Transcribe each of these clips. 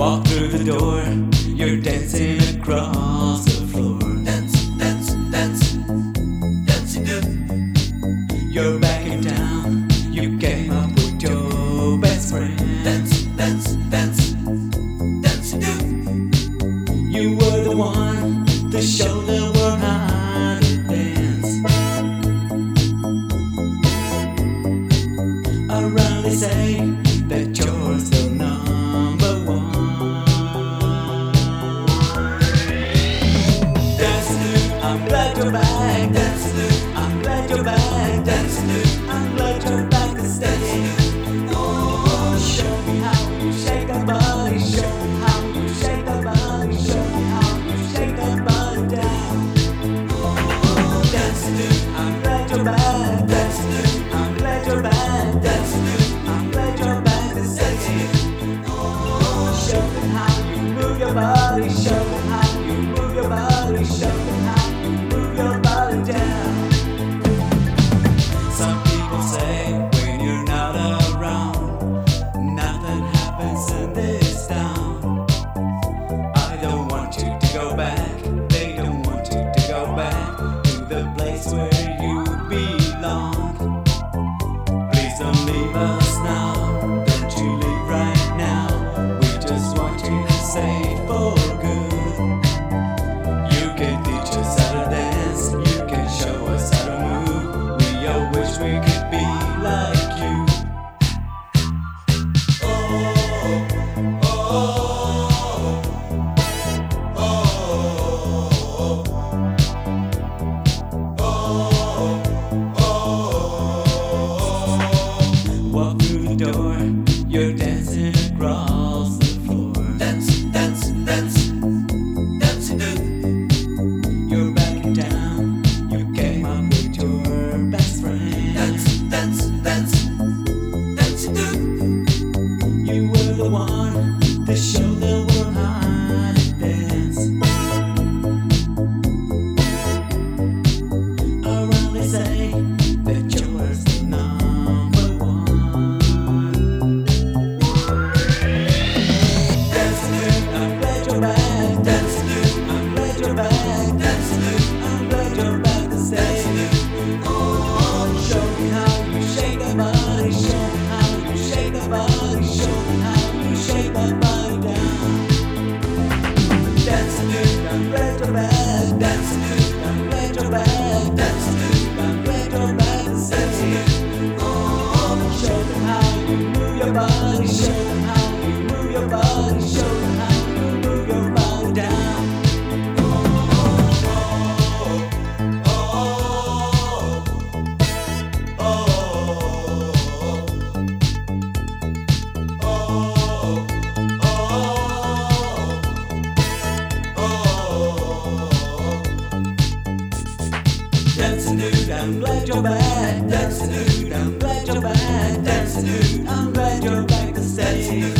Walk through the door, you're dancing across the floor. Dance, dance, dance, dance you do. You're back in town, you came up with your best friend. Dance, dance, dance, dance you do. You were the one, the shoulder. my best. somebody. I'm glad you're back. That's the. I'm glad you're back. That's the. I'm glad you're back. That's the.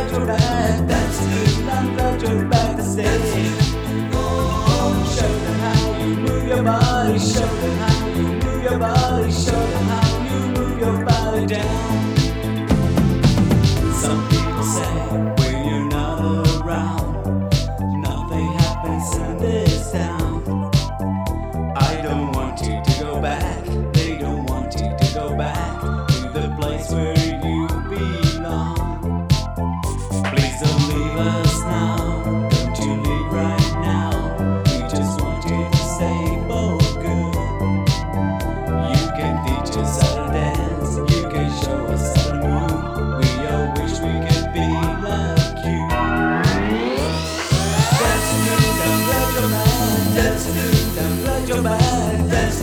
down.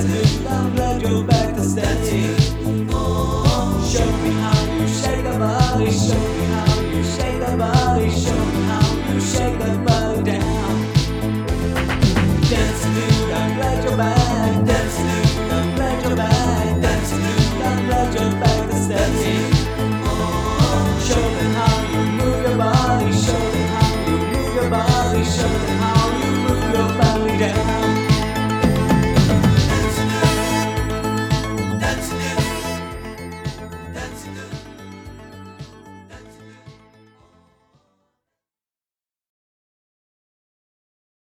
salute. I'm you're back to standing. Show me how you shake the. Show me how you shake the body. Show me how you shake the body.